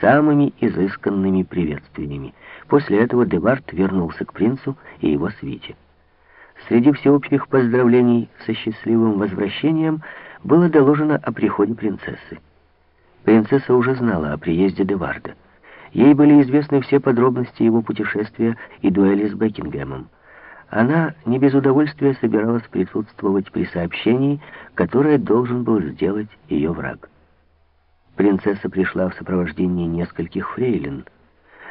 самыми изысканными приветствиями. После этого Девард вернулся к принцу и его свите. Среди всеобщих поздравлений со счастливым возвращением было доложено о приходе принцессы. Принцесса уже знала о приезде Деварда. Ей были известны все подробности его путешествия и дуэли с Бекингемом. Она не без удовольствия собиралась присутствовать при сообщении, которое должен был сделать ее враг. Принцесса пришла в сопровождении нескольких фрейлин.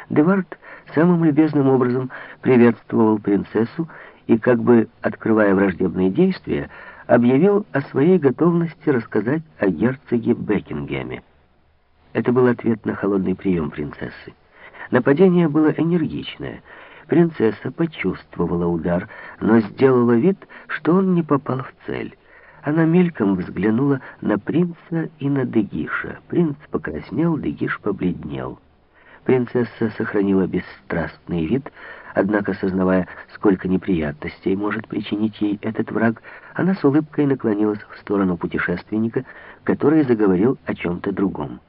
Девард самым любезным образом приветствовал принцессу и, как бы открывая враждебные действия, объявил о своей готовности рассказать о герцоге Бекингеме. Это был ответ на холодный прием принцессы. Нападение было энергичное. Принцесса почувствовала удар, но сделала вид, что он не попал в цель. Она мельком взглянула на принца и на Дегиша. Принц покраснел, Дегиш побледнел. Принцесса сохранила бесстрастный вид, однако, сознавая, сколько неприятностей может причинить ей этот враг, она с улыбкой наклонилась в сторону путешественника, который заговорил о чем-то другом.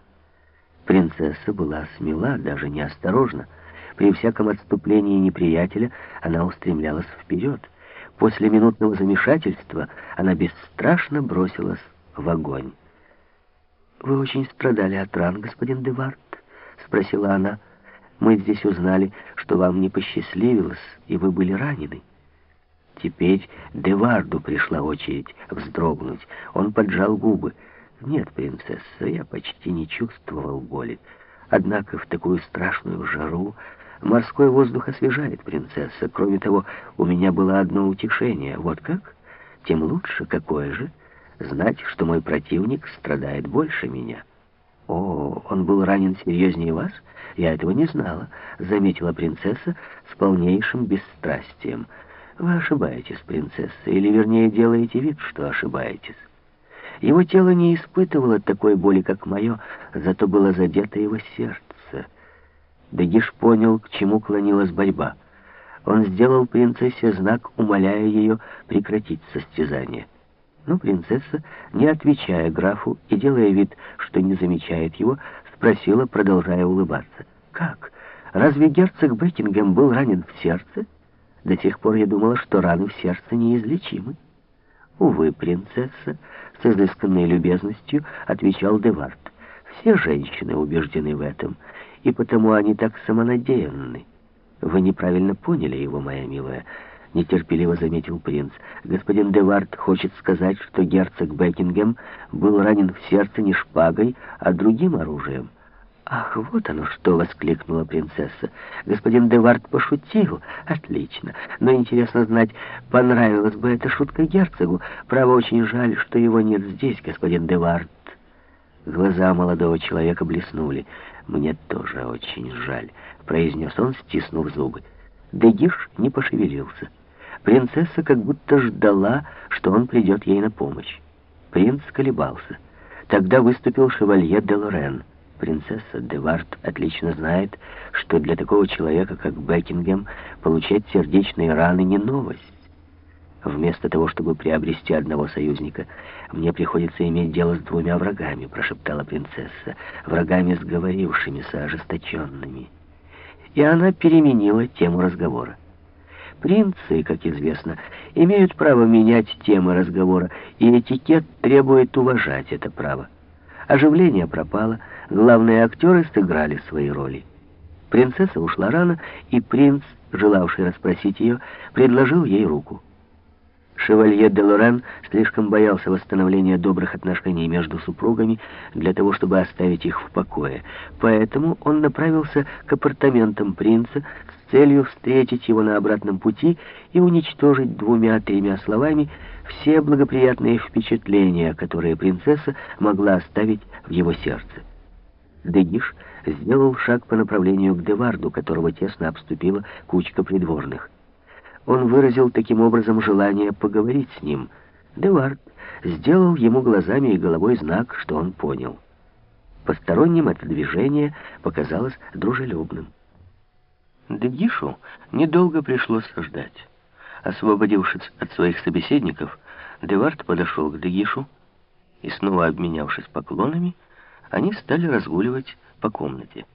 Принцесса была смела, даже неосторожна. При всяком отступлении неприятеля она устремлялась вперед. После минутного замешательства она бесстрашно бросилась в огонь. «Вы очень страдали от ран, господин Девард?» — спросила она. «Мы здесь узнали, что вам не посчастливилось, и вы были ранены». Теперь Деварду пришла очередь вздрогнуть. Он поджал губы. «Нет, принцесса, я почти не чувствовал боли. Однако в такую страшную жару морской воздух освежает принцесса. Кроме того, у меня было одно утешение. Вот как? Тем лучше. Какое же? Знать, что мой противник страдает больше меня». «О, он был ранен серьезнее вас? Я этого не знала», — заметила принцесса с полнейшим бесстрастием. «Вы ошибаетесь, принцесса, или, вернее, делаете вид, что ошибаетесь». Его тело не испытывало такой боли, как мое, зато было задето его сердце. Дагиш понял, к чему клонилась борьба. Он сделал принцессе знак, умоляя ее прекратить состязание. Но принцесса, не отвечая графу и делая вид, что не замечает его, спросила, продолжая улыбаться. «Как? Разве герцог Бекингем был ранен в сердце? До сих пор я думала, что раны в сердце неизлечимы». «Увы, принцесса», — с изысканной любезностью отвечал Девард. «Все женщины убеждены в этом, и потому они так самонадеянны. Вы неправильно поняли его, моя милая». — нетерпеливо заметил принц. «Господин Девард хочет сказать, что герцог Бекингем был ранен в сердце не шпагой, а другим оружием». «Ах, вот оно что!» — воскликнула принцесса. «Господин Девард пошутил. Отлично. Но интересно знать, понравилась бы эта шутка герцогу. Право, очень жаль, что его нет здесь, господин Девард». Глаза молодого человека блеснули. «Мне тоже очень жаль», — произнес он, стиснув зубы. Дегиш не пошевелился. Принцесса как будто ждала, что он придет ей на помощь. Принц колебался. Тогда выступил шевалье де Лорен. Принцесса Девард отлично знает, что для такого человека, как Бекингем, получать сердечные раны не новость. Вместо того, чтобы приобрести одного союзника, мне приходится иметь дело с двумя врагами, прошептала принцесса, врагами сговорившимися, ожесточенными. И она переменила тему разговора. Принцы, как известно, имеют право менять темы разговора, и этикет требует уважать это право. Оживление пропало, главные актеры сыграли свои роли. Принцесса ушла рано, и принц, желавший расспросить ее, предложил ей руку. Шевалье де Лорен слишком боялся восстановления добрых отношений между супругами для того, чтобы оставить их в покое. Поэтому он направился к апартаментам принца с целью встретить его на обратном пути и уничтожить двумя-тремя словами все благоприятные впечатления, которые принцесса могла оставить в его сердце. Дегиш сделал шаг по направлению к Деварду, которого тесно обступила кучка придворных. Он выразил таким образом желание поговорить с ним. Девард сделал ему глазами и головой знак, что он понял. Посторонним это движение показалось дружелюбным. Дегишу недолго пришлось ждать. Освободившись от своих собеседников, Девард подошел к Дегишу и, снова обменявшись поклонами, они стали разгуливать по комнате.